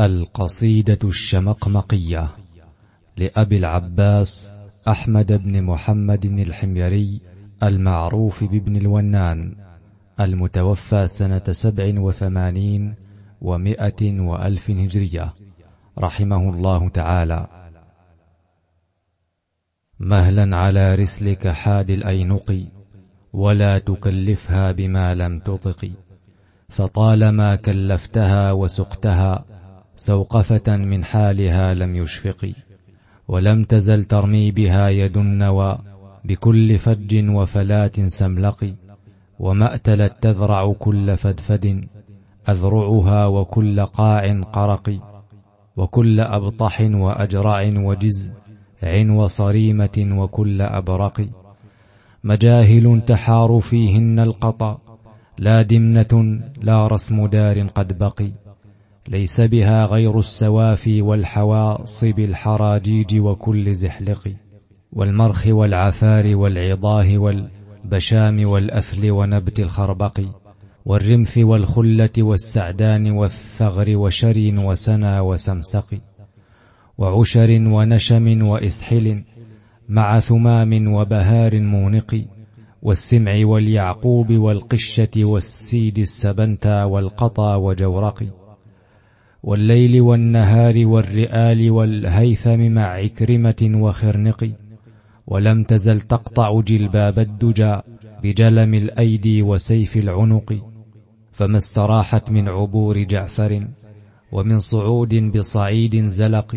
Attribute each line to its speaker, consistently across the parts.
Speaker 1: القصيدة الشمقمقية لأبي العباس أحمد بن محمد الحميري المعروف بابن الونان المتوفى سنة سبع وثمانين ومائة وألف هجرية. رحمه الله تعالى. مهلا على رسلك حاد الأينق ولا تكلفها بما لم تطق. فطالما كلفتها وسقتها سوقفة من حالها لم يشفق ولم تزل ترمي بها يد النوى بكل فج وفلات سملق ومأتلت تذرع كل فدفد أذرعها وكل قاع قرق وكل أبطح وأجرع وجز عن وصريمة وكل أبرق. مجاهل تحار فيهن القطا لا دمنة لا رسم دار قد بقي. ليس بها غير السوافي والحواصب الحراجيج وكل زحلق والمرخ والعثار والعضاه والبشام والأثل ونبت الخربق والرمث والخلة والسعدان والثغر وشر وسنا وسمسق وعشر ونشم وإسحل مع ثمام وبهار مونق والسمع واليعقوب والقشة والسيد السبنتا والقطا وجورق. والليل والنهار والرئال والهيثم مع عكرمة وخرنق. ولم تزل تقطع جلباب الدجى بجلم الأيدي وسيف العنق. فما استراحت من عبور جعفر ومن صعود بصعيد زلق.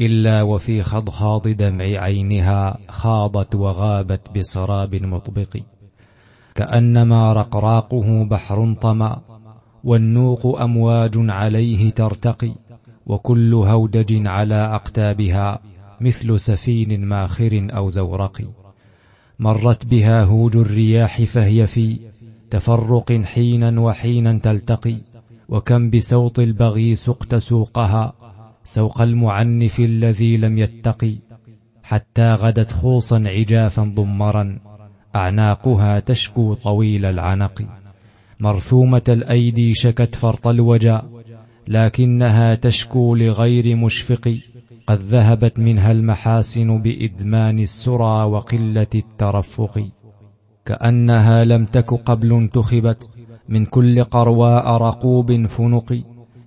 Speaker 1: إلا وفي خضخاض دمع عينها خاضت وغابت بسراب مطبق. كأنما رقراقه بحر طمأ. والنوق أمواج عليه ترتقي وكل هودج على أقتابها مثل سفين ماخر أو زورق. مرت بها هوج الرياح فهي في تفرق حينا وحينا تلتقي وكم بسوط البغي سقت سوقها سوق المعنف الذي لم يتقي. حتى غدت خوصا عجافا ضمرا أعناقها تشكو طويل العنق. مرثومة الأيدي شكت فرط الوجا لكنها تشكو لغير مشفق قد ذهبت منها المحاسن بإدمان السرى وقلة الترفق. كأنها لم تك قبل انتخبت من كل قرواء رقوب فنق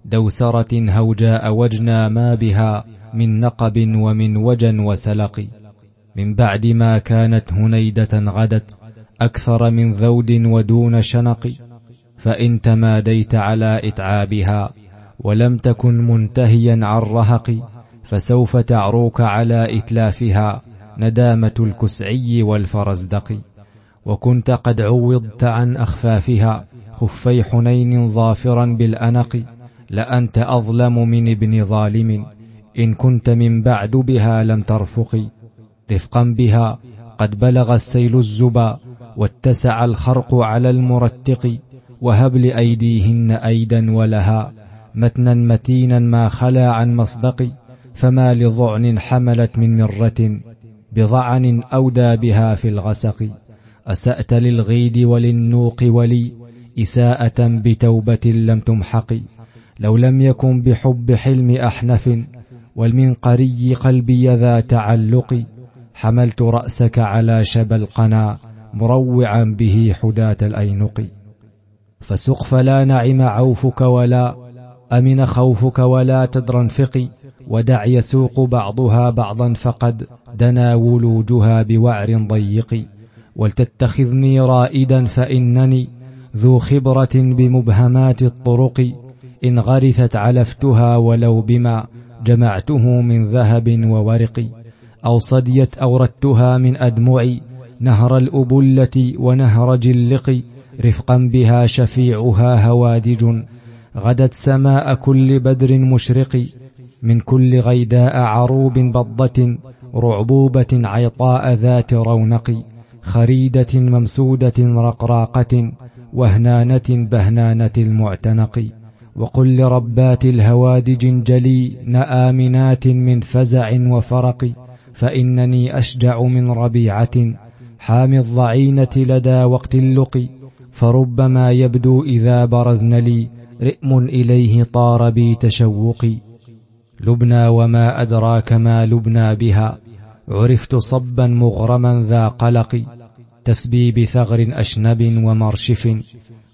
Speaker 1: دوسرة هوجاء وجنا ما بها من نقب ومن وجن وسلق. من بعد ما كانت هنيدة غدت أكثر من ذود ودون شنق. فإن تماديت على إتعابها ولم تكن منتهيا عن رهق فسوف تعروك على إتلافها ندامة الكسعي والفرزدق. وكنت قد عوضت عن أخفافها خفي حنين ظافرا بالأنق لأنت أظلم من ابن ظالم. إن كنت من بعد بها لم ترفق. رفقا بها قد بلغ السيل الزبا واتسع الخرق على المرتق. وهب لأيديهن أيدا ولها متنا متينا ما خلا عن مصدق فما لضعن حملت من مرة بضعن أودى بها في الغسق. أسأت للغيد وللنوق ولي إساءة بتوبة لم تمحق. لو لم يكن بحب حلم أحنف والمنقري قلبي ذا تعلق. حملت رأسك على شبى القنا مروعا به حداة الأينق. فسق فلا نعم عوفك ولا أمن خوفك ولا تدرنفق ودع يسوق بعضها بعضا فقد دنا ولوجها بوعر ضيق. ولتتخذني رائدا فإنني ذو خبرة بمبهمات الطرق إن غرثت علفتها ولو بما جمعته من ذهب وورق. أو صديت أوردتها من أدمعي نهر الأبلة ونهر جلق رفقا بها شفيعها هوادج. غدت سماء كل بدر مشرق. من كل غيداء عروب بضة. رعبوبة عيطاء ذات رونق. خريدة ممسودة رقراقة. وهنانة بهنانة المعتنق. وقل لربات الهوادج جلي نآمنات من فزع وفرق. فإنني أشجع من ربيعة. حامي الضعينة لدى وقت اللقي. فربما يبدو إذا برزن لي رئم إليه طار بي تشوقي. لبنى وما أدراك ما لبنى بها. عرفت صبا مغرما ذا قلق. تسبي بثغر أشنب ومرشف.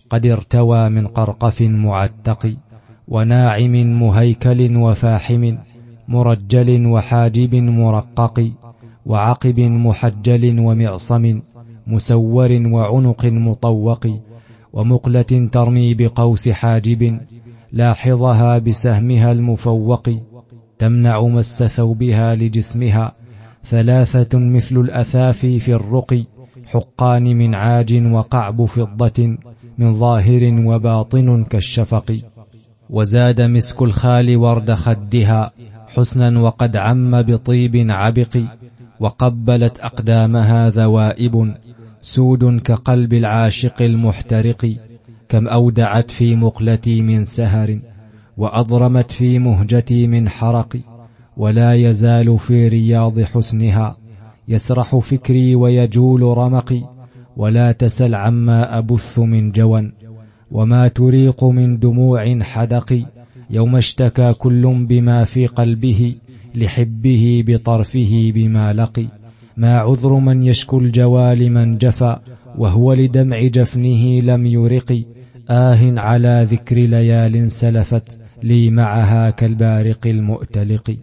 Speaker 1: قد ارتوى من قرقف معتق. وناعم مهيكل وفاحم. مرجل وحاجب مرقق. وعقب محجل ومعصم. مسور وعنق مطوق ومقلة ترمي بقوس حاجب لاحظها بسهمها المفوق تمنع مس ثوبها لجسمها ثلاثة مثل الأثافي في الرقي حقان من عاج وقعب فضة من ظاهر وباطن كالشفق وزاد مسك الخال ورد خدها حسنا وقد عم بطيب عبق وقبلت أقدامها ذوائب سود كقلب العاشق المحترق كم أودعت في مقلتي من سهر وأضرمت في مهجتي من حرق ولا يزال في رياض حسنها يسرح فكري ويجول رمقي ولا تسل عما أبث من جوى وما تريق من دموع حدق يوم اشتكى كل بما في قلبه لحبه بطرفه بما لقي. ما عذر من يشكو الجوال من جفا وهو لدمع جفنه لم يرق. آه على ذكر ليال سلفت لي معها كالبارق المؤتلق.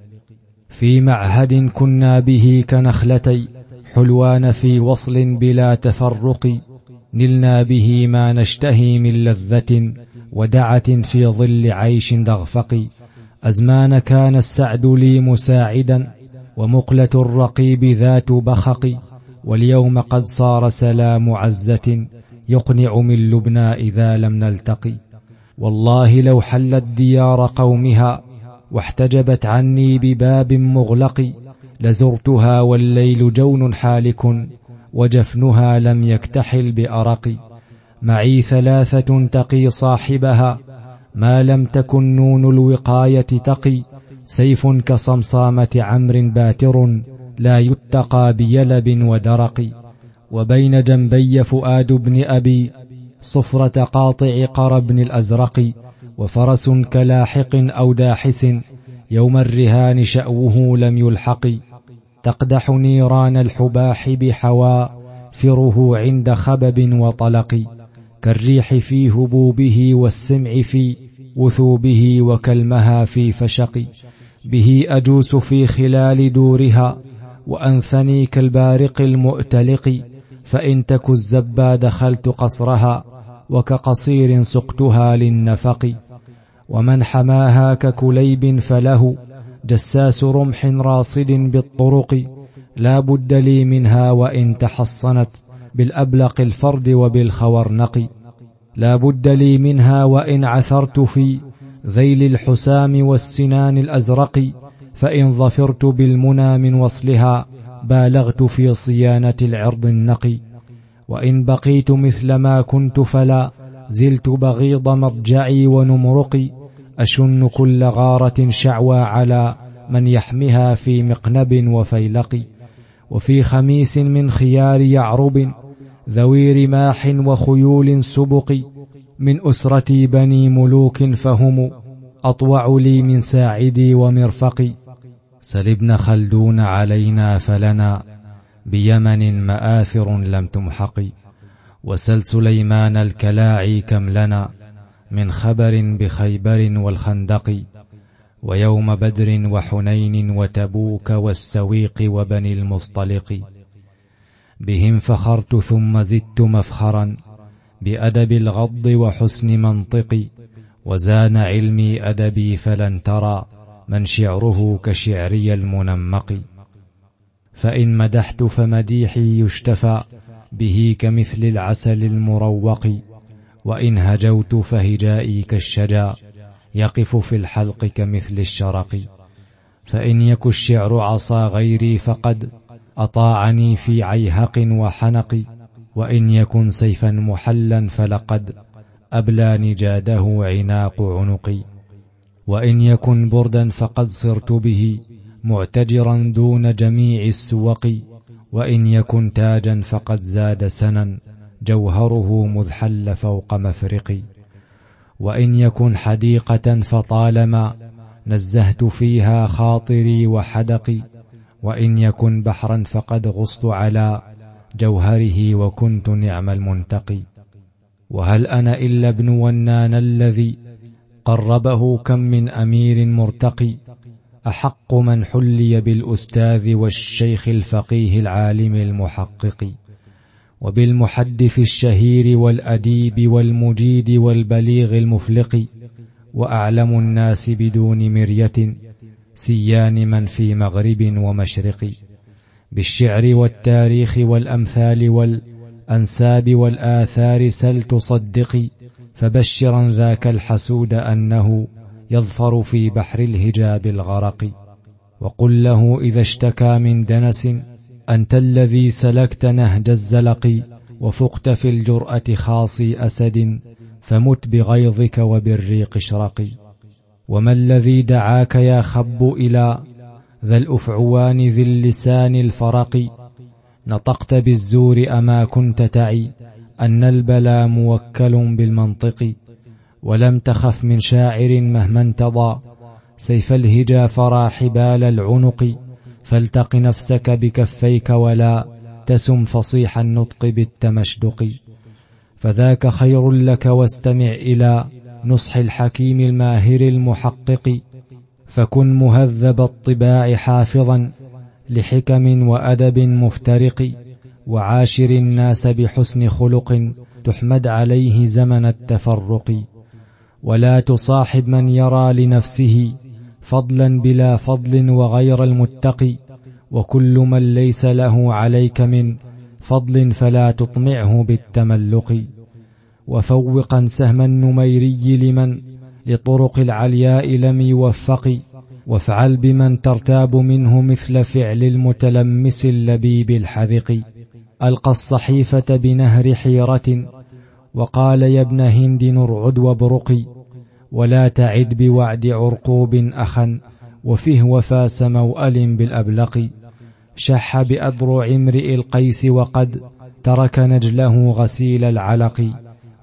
Speaker 1: في معهد كنا به كنخلتي حلوان في وصل بلا تفرق. نلنا به ما نشتهي من لذة ودعة في ظل عيش دغفق. أزمان كان السعد لي مساعدا ومقلة الرقيب ذات بخق واليوم قد صار سلام عزة يقنع من لبنى إذا لم نلتقي. والله لو حلت ديار قومها واحتجبت عني بباب مغلق لزرتها والليل جون حالك وجفنها لم يكتحل بأرق. معي ثلاثة تقي صاحبها ما لم تكن نون الوقاية تقي. سيف كصمصامة عمر باتر لا يتقى بيلب ودرق. وبين جنبي فؤاد بن أبي صفرة قاطع قربن الأزرق. وفرس كلاحق أو داحس يوم الرهان شأوه لم يلحق. تقدح نيران الحباح بحوا فره عند خبب وطلق. كالريح في هبوبه والسمع في وثوبه وكلمها في فشق. به أجوس في خلال دورها وأنثني كالبارق المؤتلق فإن تك الزبا دخلت قصرها وكقصير سقتها للنفق. ومن حماها ككليب فله جساس رمح راصد بالطرق. لا بد لي منها وإن تحصنت بالأبلق الفرد وبالخورنق. لا بد لي منها وإن عثرت في ذيل الحسام والسنان الأزرق فإن ظفرت بالمنى من وصلها بالغت في صيانة العرض النقي. وإن بقيت مثل ما كنت فلا زلت بغيض مرجعي ونمرقي أشن كل غارة شعوى على من يحمها في مقنب وفيلق. وفي خميس من خيار يعرب ذوي رماح وخيول سبق من أسرتي بني ملوك فهم أطوع لي من ساعدي ومرفقي سل ابن خلدون علينا فلنا بيمن مآثر لم تمحق. وسل سليمان الكلاعي كم لنا من خبر بخيبر والخندق. ويوم بدر وحنين وتبوك والسويق وبني المصطلق. بهم فخرت ثم زدت مفخرا. بأدب الغض وحسن منطقي وزان علمي أدبي فلن ترى من شعره كشعري المنمق. فإن مدحت فمديحي يشتفى به كمثل العسل المروق وإن هجوت فهجائي كالشجا يقف في الحلق كمثل الشرق. فإن يك الشعر عصا غيري فقد أطاعني في عيهق وحنق وإن يكن سيفا محلا فلقد أبلى نجاده عناق عنقي. وإن يكن بردا فقد صرت به معتجرا دون جميع السوق. وإن يكن تاجا فقد زاد سنا جوهره مذ حل فوق مفرقي. وإن يكن حديقة فطالما نزهت فيها خاطري وحدقي. وإن يكن بحرا فقد غصت على جوهره وكنت نعم المنتقي. وهل أنا إلا ابن ونان الذي قربه كم من أمير مرتقي؟ أحق من حلي بالأستاذ والشيخ الفقيه العالم المحقق. وبالمحدث الشهير والأديب والمجيد والبليغ المفلق. وأعلم الناس بدون مرية. سيان من في مغرب ومشرق. بالشعر والتاريخ والأمثال والأنساب والآثار سل تصدقي فبشرا ذاك الحسود أنه يظفر في بحر الهجاب الغرق. وقل له إذا اشتكى من دنس أنت الذي سلكت نهج الزلق وفقت في الجرأة خاصي أسد فمت بغيظك وبالريق اشرقي وما الذي دعاك يا خب إلى ذا الأفعوان ذي اللسان الفرق. نطقت بالزور أما كنت تعي أن البلا موكل بالمنطق. ولم تخف من شاعر مهما انتضى. سيف الهجا فرا حبال العنق. فالتق نفسك بكفيك ولا تسم فصيح النطق بالتمشدق. فذاك خير لك واستمع إلى نصح الحكيم الماهر المحقق. فكن مهذب الطباع حافظا لحكم وأدب مفترق وعاشر الناس بحسن خلق تحمد عليه زمن التفرق. ولا تصاحب من يرى لنفسه فضلا بلا فضل وغير المتقي وكل من ليس له عليك من فضل فلا تطمعه بالتملق. وفوقا سهم النميري لمن لطرق العلياء لم يوفق. وافعل بمن ترتاب منه مثل فعل المتلمس اللبيب الحذق. ألقى الصحيفة بنهر حيرة. وقال يا ابن هند ارعد وابرقي ولا تعد بوعد عرقوب أخا وفيه وفاس موأل بالأبلق. شح بأذرع امرئ القيس وقد. ترك نجله غسيل العلق.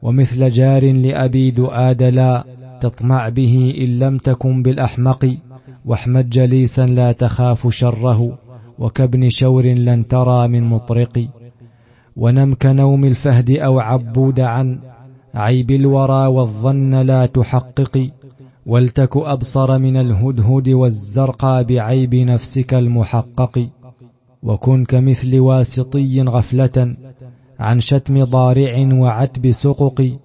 Speaker 1: ومثل جار لأبي دؤاد لا. تطمع به إن لم تكن بالأحمق واحمد جليسا لا تخاف شره وكابن شور لن ترى من مطرق. ونم كنوم الفهد أو عبود عن عيب الورى والظن لا تحقق. ولتك أبصر من الهدهد والزرقى بعيب نفسك المحقق. وكن كمثل واسطي غفلة عن شتم ضارع وعتب سقق.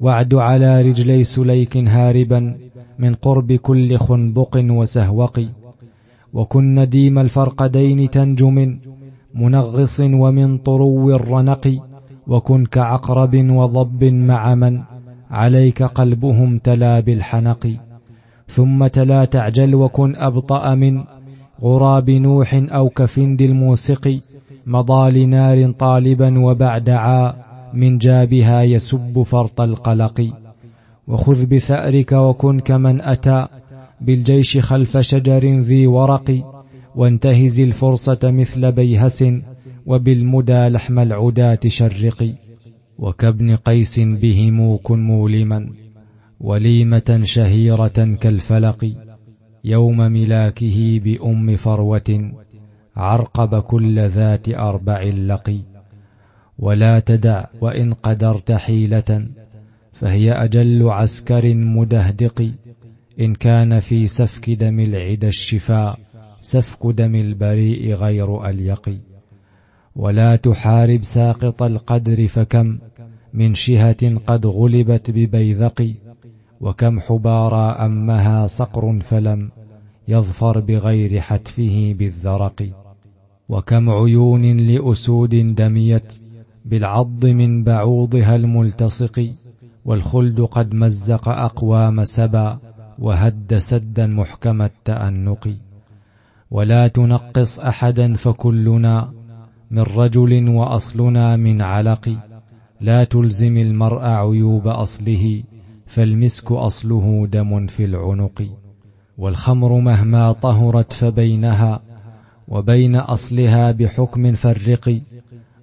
Speaker 1: وعد على رجلي سليك هاربا من قرب كل خنبق وسهوق. وكن نديم الفرقدين تنجو من منغص ومن طرو الرنق. وكن كعقرب وضب مع من عليك قلبهم تلا بالحنق. ثم تلا تعجل وكن أبطأ من غراب نوح أو كفند الموسق. مضى لنار طالبا وبعد عا من جابها يسب فرط القلق. وخذ بثأرك وكن كمن أتى بالجيش خلف شجر ذي ورق وانتهز الفرصة مثل بيهس وبالمدى لحم العداة شرق. وكابن قيس بهم كن مولما وليمة شهيرة كالفلق. يوم ملاكه بأم فروة عرقب كل ذات أربع لقي ولا تدع وإن قدرت حيلة فهي أجل عسكر مدهدق. إن كان في سفك دم العد الشفاء سفك دم البريء غير أليق. ولا تحارب ساقط القدر فكم من شهة قد غلبت ببيذق. وكم حبارى أمها صقر فلم يظفر بغير حتفه بالذرق. وكم عيون لأسود دميت بالعض من بعوضها الملتصق والخلد قد مزق أقوام سبا وهد سدا محكم التأنق. ولا تنقص أحدا فكلنا من رجل وأصلنا من علق. لا تلزم المرء عيوب أصله فالمسك أصله دم في العنق. والخمر مهما طهرت فبينها وبين أصلها بحكم فرق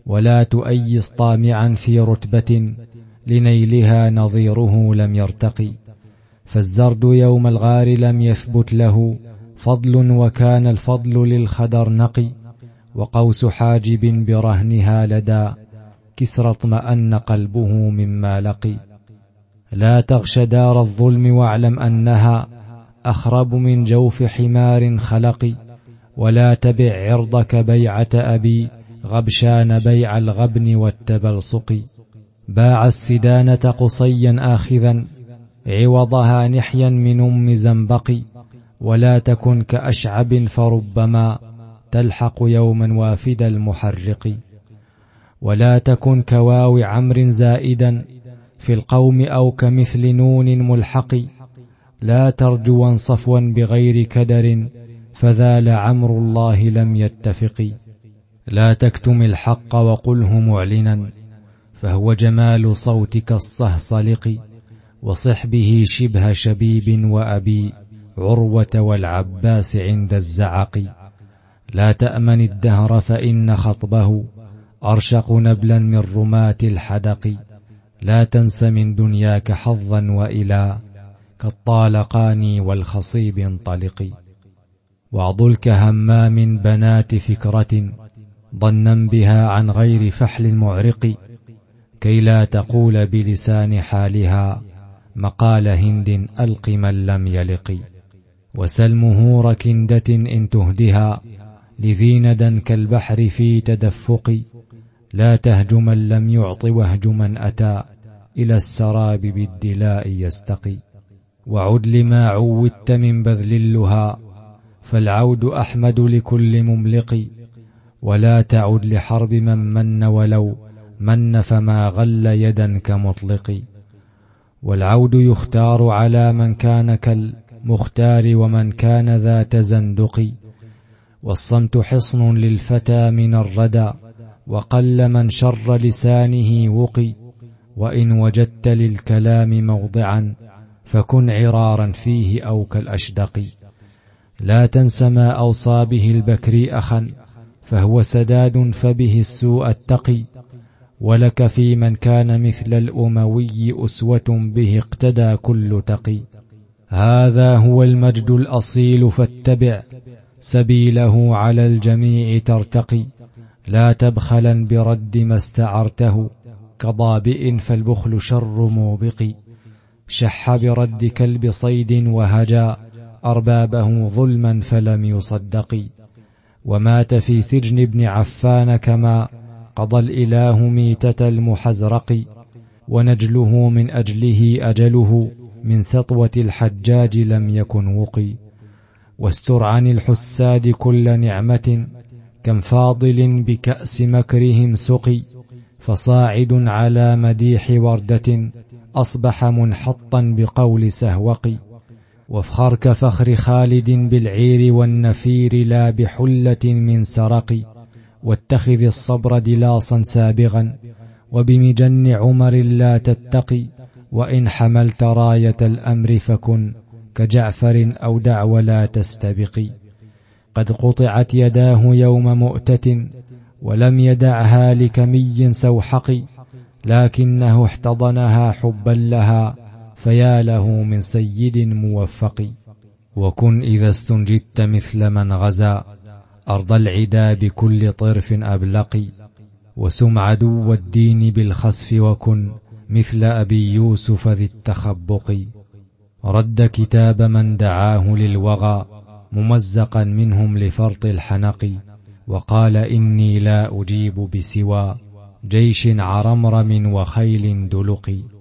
Speaker 1: ولا تؤيس طامعا في رتبة لنيلها نظيره لم يرتقي فالزرد يوم الغار لم يثبت له فضل وكان الفضل للخدر نقي. وقوس حاجب برهنها لدى كسر اطمأن قلبه مما لقي. لا تغش دار الظلم واعلم أنها أخرب من جوف حمار خلق ولا تبع عرضك بيعة أبي غبشان بيع الغبن والتبلصق. باع السدانة قصيا آخذا عوضها نحيا من أم زنبق. ولا تكن كأشعب فربما تلحق يوما وافد المحرق. ولا تكن كواو عمر زائدا في القوم أو كمثل نون ملحق. لا ترجوا صفوا بغير كدر فذا لعمر الله لم يتفق. لا تكتم الحق وقله معلنا فهو جمال صوتك الصهصلق وصح به شبه شبيب وأبي عروة والعباس عند الزعق. لا تأمن الدهر فإن خطبه أرشق نبلا من رماة الحدق. لا تنس من دنياك حظا وإلى كالطالقان والخصيب انطلق. وعضل كهمام بنات فكرة ظنا بها عن غير فحل معرق كي لا تقول بلسان حالها مقال هند ألق من لم يلق. وسل مهور كندة إن تهدها لذي ندى كالبحر في تدفق. لا تهج من لم يعط وهج من أتى إلى السراب بالدلاء يستقي. وعد لما عودت من بذل اللها فالعود أحمد لكل مملق. ولا تعد لحرب من من ولو من فما غل يدا كمطلق. والعود يختار على من كان كالمختار ومن كان ذا تزندق والصمت حصن للفتى من الردى وقل من شر لسانه وقي. وإن وجدت للكلام موضعا فكن عرارا فيه أو كالأشدق. لا تنس ما أوصى به البكري أخا فهو سداد فبه السوء التقي. ولك في من كان مثل الأموي أسوة به اقتدى كل تقي. هذا هو المجد الأصيل فاتبع. سبيله على الجميع ترتقي. لا تبخلا برد ما استعرته. كضابئ فالبخل شر موبق. شح برد كلب صيد وهجا. أربابه ظلما فلم يصدق ومات في سجن ابن عفان كما قضى الإله ميتة المحزرق ونجله من أجله أجله من سطوة الحجاج لم يكن وقي. واستر عن الحساد كل نعمة كم فاضل بكأس مكرهم سقي فصاعد على مديح وردة أصبح منحطا بقول سهوق وافخر كفخر خالد بالعير والنفير لا بحلة من سرق واتخذ الصبر دلاصا سابغا وبمجن عمر لا تتقي وإن حملت راية الأمر فكن كجعفر أو دع ولا تستبقي قد قطعت يداه يوم مؤتة ولم يدعها لكمي سوحق لكنه احتضنها حبا لها فيا له من سيد موفق. وكن إذا استنجدت مثل من غزا. أرض العدا بكل طرف أبلق. وسم عدو الدين بالخسف وكن مثل أبي يوسف ذي التخبق. رد كتاب من دعاه للوغى. ممزقا منهم لفرط الحنق. وقال إني لا أجيب بسوى. جيش عرمرم وخيل دلق.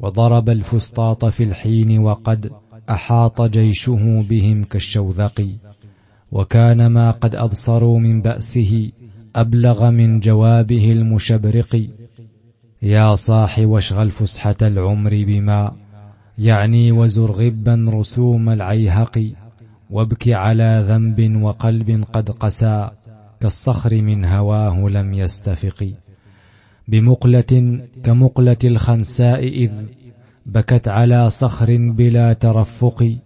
Speaker 1: وضرب الفسطاط في الحين وقد أحاط جيشه بهم كالشوذق. وكان ما قد أبصروا من بأسه أبلغ من جوابه المشبرق. يا صاح واشغل فسحة العمر بما يعني وزر غبا رسوم العيهق. وابك على ذنب وقلب قد قسى كالصخر من هواه لم يستفق. بمقلة كمقلة الخنساء إذ بكت على صخر بلا ترفق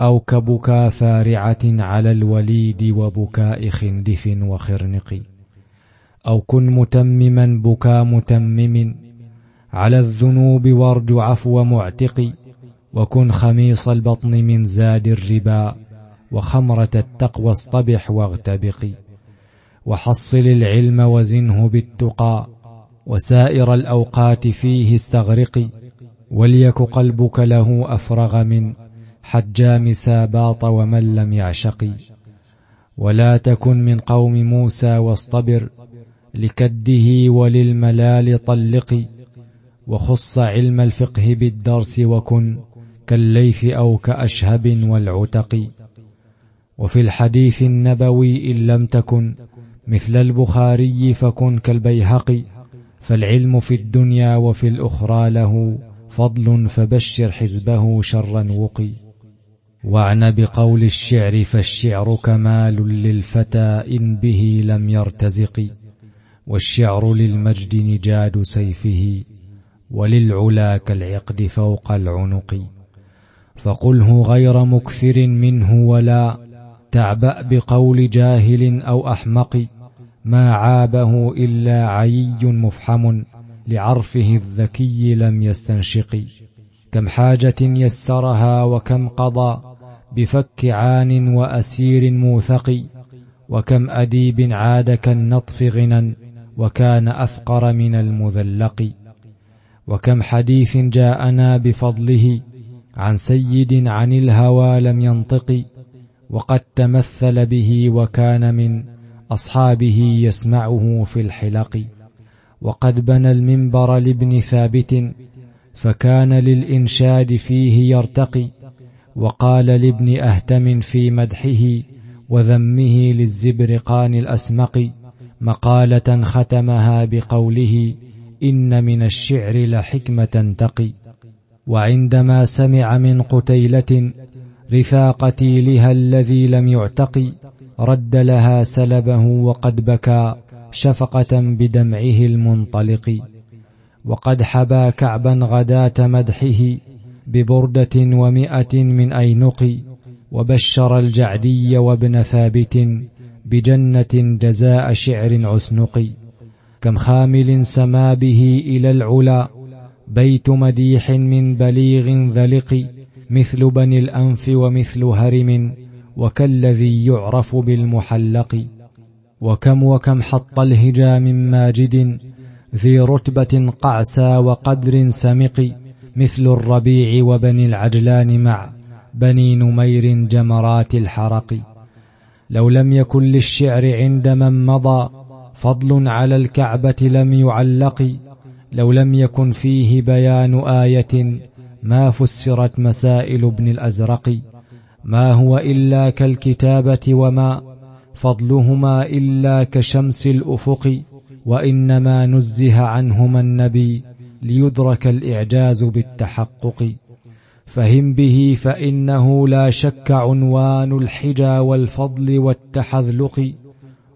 Speaker 1: أو كبكا فارعة على الوليد وبكاء خندف وخرنق أو كن متمما بكى متمم على الذنوب وارج عفو معتق وكن خميص البطن من زاد الربا وخمرة التقوى اصطبح واغتبق وحصل العلم وزنه بالتقى وسائر الأوقات فيه استغرق وليك قلبك له أفرغ من حجام ساباط ومن لم يعشق. ولا تكن من قوم موسى واصطبر لكده وللملال طلق. وخص علم الفقه بالدرس وكن كالليث أو كأشهب والعتق. وفي الحديث النبوي إن لم تكن مثل البخاري فكن كالبيهقي. فالعلم في الدنيا وفي الأخرى له فضل فبشر حزبه شرا وقي. واعن بقول الشعر فالشعر كمال للفتى إن به لم يرتزق. والشعر للمجد نجاد سيفه وللعلا كالعقد فوق العنق. فقله غير مكثر منه ولا تعبأ بقول جاهل أو أحمق. ما عابه إلا عيي مفحم لعرفه الذكي لم يستنشق. كم حاجة يسرها وكم قضى بفك عان وأسير موثق. وكم أديب عاد كالنطف غنى وكان أفقر من المذلق. وكم حديث جاءنا بفضله عن سيد عن الهوى لم ينطق. وقد تمثل به وكان من أصحابه يسمعه في الحلق. وقد بنى المنبر لابن ثابت فكان للإنشاد فيه يرتقي. وقال لابن أهتم في مدحه وذمه للزبرقان الأسمق مقالة ختمها بقوله إن من الشعر لحكمة تقي. وعندما سمع من قتيلة رفاقتي لها الذي لم يعتقي. رد لها سلبه وقد بكى شفقة بدمعه المنطلق. وقد حبى كعبا غداة مدحه ببردة ومئة من أينق وبشر الجعدي وابن ثابت بجنة جزاء شعر عسنق. كم خامل سما به إلى العلا بيت مديح من بليغ ذلق مثل بني الأنف ومثل هرم. وكالذي يعرف بالمحلق وكم وكم حط الهجا من ماجد ذي رتبة قعسى وقدر سمق مثل الربيع وبني العجلان مع بني نمير جمرات الحرق. لو لم يكن للشعر عند من مضى فضل على الكعبة لم يعلق. لو لم يكن فيه بيان آية ما فسرت مسائل ابن الأزرق. ما هو إلا كالكتابة وما فضلهما إلا كشمس الأفق وإنما نزه عنهما النبي ليدرك الإعجاز بالتحقق. فهم به فإنه لا شك عنوان الحجى والفضل والتحذلق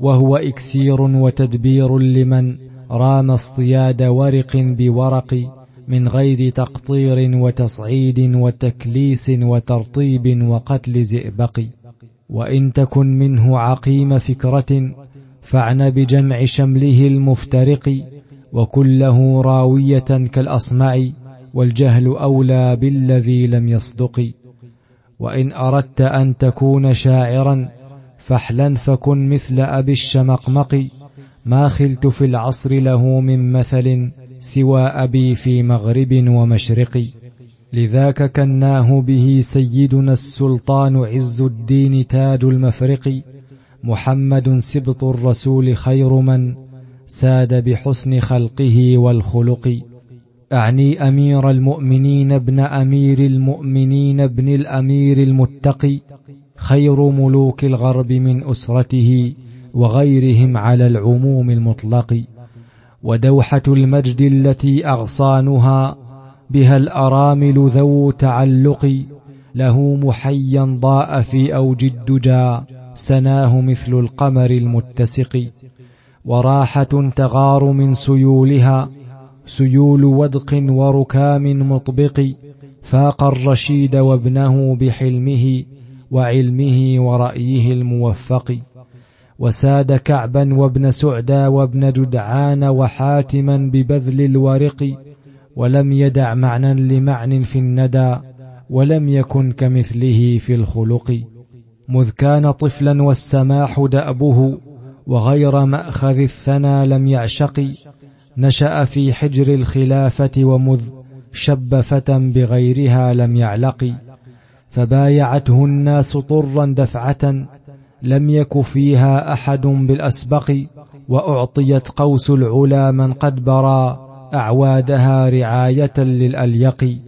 Speaker 1: وهو إكسير وتدبير لمن رام اصطياد ورق بورق. من غير تقطير وتصعيد وتكليس وترطيب وقتل زئبق. وإن تكن منه عقيم فكرة فاعن بجمع شمله المفترق وكله راوية كالأصمع والجهل أولى بالذي لم يصدق. وإن أردت أن تكون شاعرا فاحلا فكن مثل أبي الشمقمق. ما خلت في العصر له من مثل سوى أبي في مغرب ومشرق. لذاك كناه به سيدنا السلطان عز الدين تاج المفرق. محمد سبط الرسول خير من ساد بحسن خلقه والخلق. أعني أمير المؤمنين ابن أمير المؤمنين ابن الأمير المتقي خير ملوك الغرب من أسرته وغيرهم على العموم المطلق. ودوحة المجد التي أغصانها بها الأرامل ذو تعلق له محيا ضاء في أوج الدجى سناه مثل القمر المتسق وراحة تغار من سيولها سيول ودق وركام مطبق فاق الرشيد وابنه بحلمه وعلمه ورأيه الموفق وساد كعبا وابن سعدى وابن جدعان وحاتما ببذل الورق ولم يدع معنى لمعن في الندى ولم يكن كمثله في الخلق. مذ كان طفلا والسماح دأبه وغير مأخذ الثنى لم يعشق. نشأ في حجر الخلافة ومذ شب فتى بغيرها لم يعلق. فبايعته الناس طرا دفعة لم يك فيها أحد بالأسبق وأعطيت قوس العلا من قد برى أعوادها رعاية للأليق.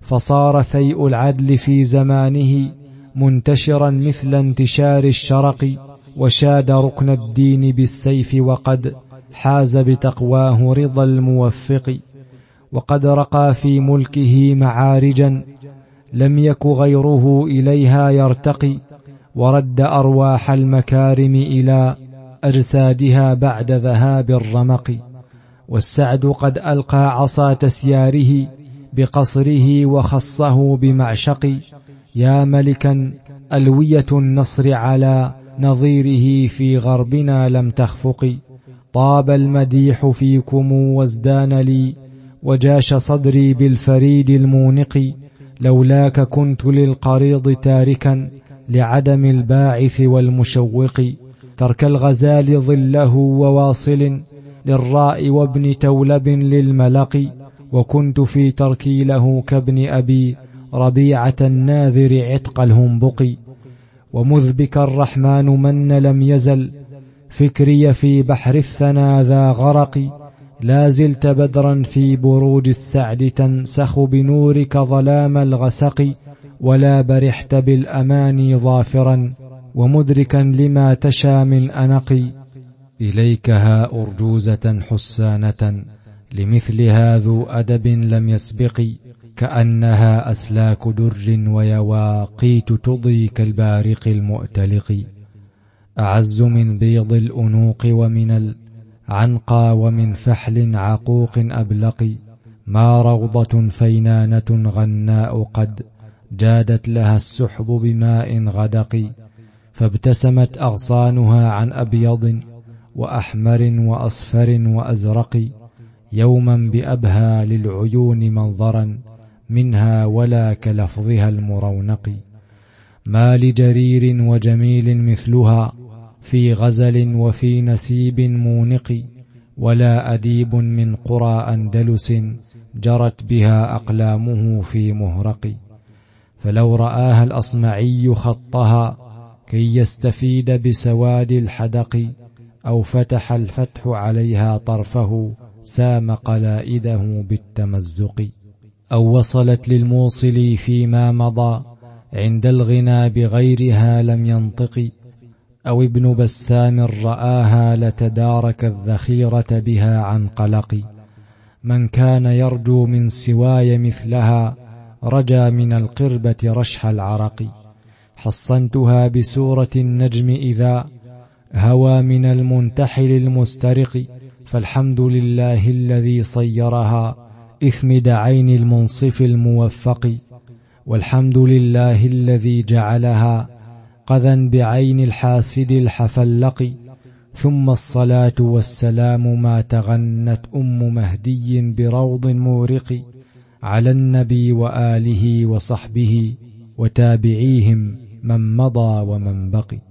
Speaker 1: فصار فيء العدل في زمانه منتشرا مثل انتشار الشرق وشاد ركن الدين بالسيف وقد حاز بتقواه رضا الموفق. وقد رقى في ملكه معارجا لم يك غيره إليها يرتقي. ورد أرواح المكارم إلى أجسادها بعد ذهاب الرمق والسعد قد ألقى عصا تسياره بقصره وخصه بمعشق. يا ملكا ألوية النصر على نظيره في غربنا لم تخفق. طاب المديح فيكم وازدان لي وجاش صدري بالفريد المونق. لولاك كنت للقريض تاركا لعدم الباعث والمشوق ترك الغزال ظله وواصل للراء وابن تولب للملق وكنت في تركي له كابن أبي ربيعة الناذر عتق الهنبق. ومذ بك الرحمن من لم يزل فكري في بحر الثنا ذا غرق. لا زلت بدرا في بروج السعد تنسخ بنورك ظلام الغسق ولا برحت بالأماني ظافرا ومدركا لما تشى من أنق. إليك ها أرجوزة حسانة لمثلها ذو أدب لم يسبق كأنها أسلاك در ويواقيت تضي كالبارق المؤتلق. أعز من بيض الأنوق ومن العنقى ومن فحل عقوق أبلق ما روضة فينانة غناء قد جادت لها السحب بماء غدق. فابتسمت أغصانها عن أبيض وأحمر وأصفر وأزرق يوما بأبهى للعيون منظرا منها ولا كلفظها المرونق. ما لجرير وجميل مثلها في غزل وفي نسيب مونق ولا أديب من قرى أندلس جرت بها أقلامه في مهرق. فلو رآها الأصمعي خطها كي يستفيد بسواد الحدق أو فتح الفتح عليها طرفه سام قلائده بالتمزق. أو وصلت للموصل فيما مضى عند الغنى بغيرها لم ينطق. أو ابن بسام رآها لتدارك الذخيرة بها عن قلق. من كان يرجو من سواي مثلها رجا من القربة رشح العرق. حصنتها بسورة النجم إذا هوى من المنتحل المسترق. فالحمد لله الذي صيرها إثمد عين المنصف الموفق. والحمد لله الذي جعلها قذا بعين الحاسد الحفلق ثم الصلاة والسلام ما تغنت أم مهدي بروض مورق على النبي وآله وصحبه وتابعيهم من مضى ومن بقي.